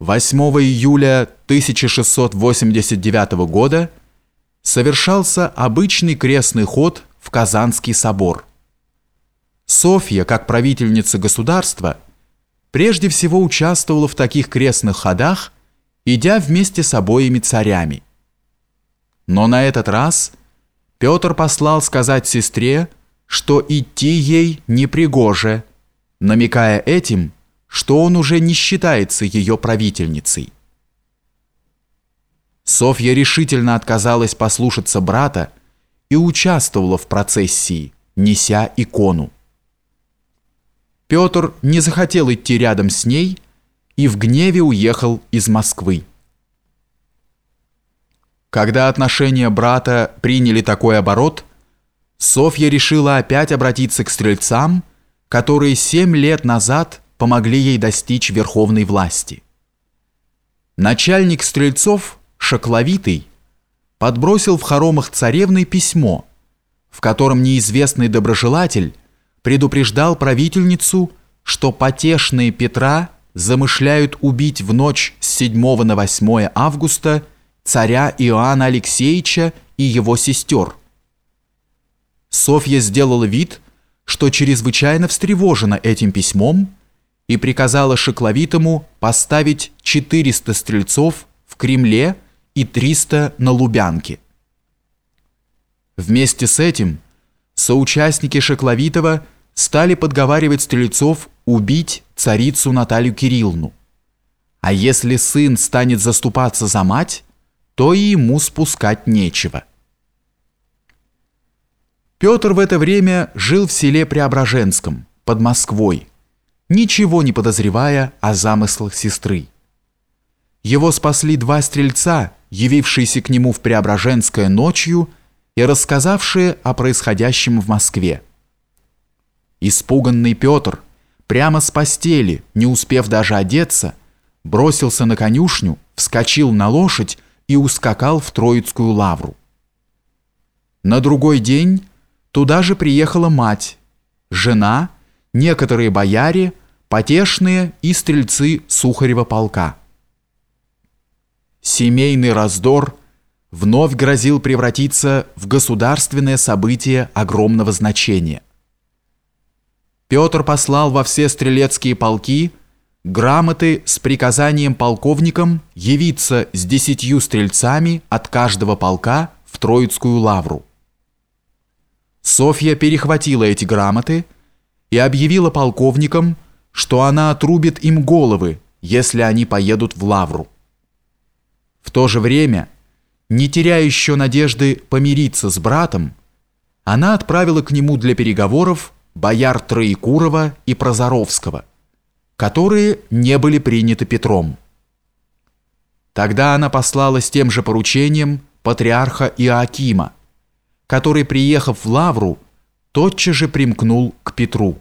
8 июля 1689 года совершался обычный крестный ход в Казанский собор. Софья, как правительница государства, прежде всего участвовала в таких крестных ходах, идя вместе с обоими царями. Но на этот раз Петр послал сказать сестре, что идти ей непригоже, намекая этим – что он уже не считается ее правительницей. Софья решительно отказалась послушаться брата и участвовала в процессии, неся икону. Петр не захотел идти рядом с ней и в гневе уехал из Москвы. Когда отношения брата приняли такой оборот, Софья решила опять обратиться к стрельцам, которые семь лет назад помогли ей достичь верховной власти. Начальник стрельцов, Шакловитый, подбросил в хоромах царевны письмо, в котором неизвестный доброжелатель предупреждал правительницу, что потешные Петра замышляют убить в ночь с 7 на 8 августа царя Иоанна Алексеевича и его сестер. Софья сделала вид, что чрезвычайно встревожена этим письмом и приказала Шекловитому поставить 400 стрельцов в Кремле и 300 на Лубянке. Вместе с этим соучастники Шекловитова стали подговаривать стрельцов убить царицу Наталью Кирилловну. А если сын станет заступаться за мать, то и ему спускать нечего. Петр в это время жил в селе Преображенском, под Москвой, ничего не подозревая о замыслах сестры. Его спасли два стрельца, явившиеся к нему в Преображенское ночью и рассказавшие о происходящем в Москве. Испуганный Петр, прямо с постели, не успев даже одеться, бросился на конюшню, вскочил на лошадь и ускакал в Троицкую лавру. На другой день туда же приехала мать, жена, некоторые бояре, потешные и стрельцы Сухарева полка. Семейный раздор вновь грозил превратиться в государственное событие огромного значения. Петр послал во все стрелецкие полки грамоты с приказанием полковникам явиться с десятью стрельцами от каждого полка в Троицкую лавру. Софья перехватила эти грамоты и объявила полковникам, что она отрубит им головы, если они поедут в Лавру. В то же время, не теряя еще надежды помириться с братом, она отправила к нему для переговоров бояр Троекурова и Прозоровского, которые не были приняты Петром. Тогда она послала с тем же поручением патриарха Иоакима, который, приехав в Лавру, тотчас же примкнул к Петру.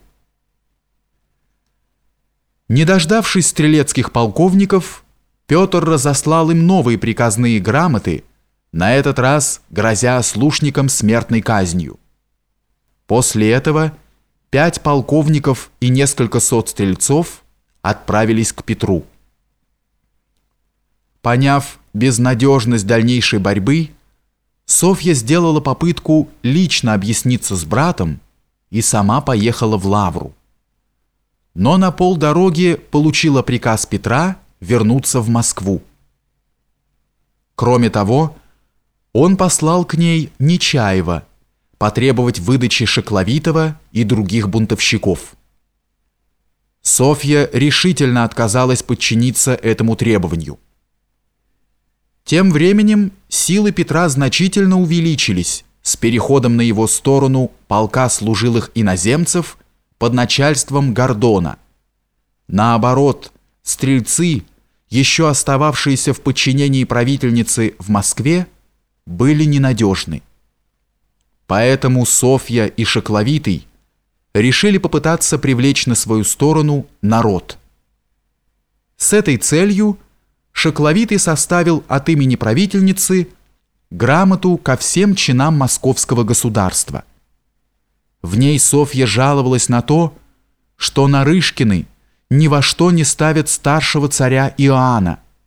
Не дождавшись стрелецких полковников, Петр разослал им новые приказные грамоты, на этот раз грозя слушникам смертной казнью. После этого пять полковников и несколько сот стрельцов отправились к Петру. Поняв безнадежность дальнейшей борьбы, Софья сделала попытку лично объясниться с братом и сама поехала в Лавру но на полдороги получила приказ Петра вернуться в Москву. Кроме того, он послал к ней Нечаева потребовать выдачи Шекловитова и других бунтовщиков. Софья решительно отказалась подчиниться этому требованию. Тем временем силы Петра значительно увеличились с переходом на его сторону полка служилых иноземцев – под начальством Гордона. Наоборот, стрельцы, еще остававшиеся в подчинении правительницы в Москве, были ненадежны. Поэтому Софья и Шекловитый решили попытаться привлечь на свою сторону народ. С этой целью Шекловитый составил от имени правительницы грамоту ко всем чинам московского государства – в ней Софья жаловалась на то, что Нарышкины ни во что не ставят старшего царя Иоанна,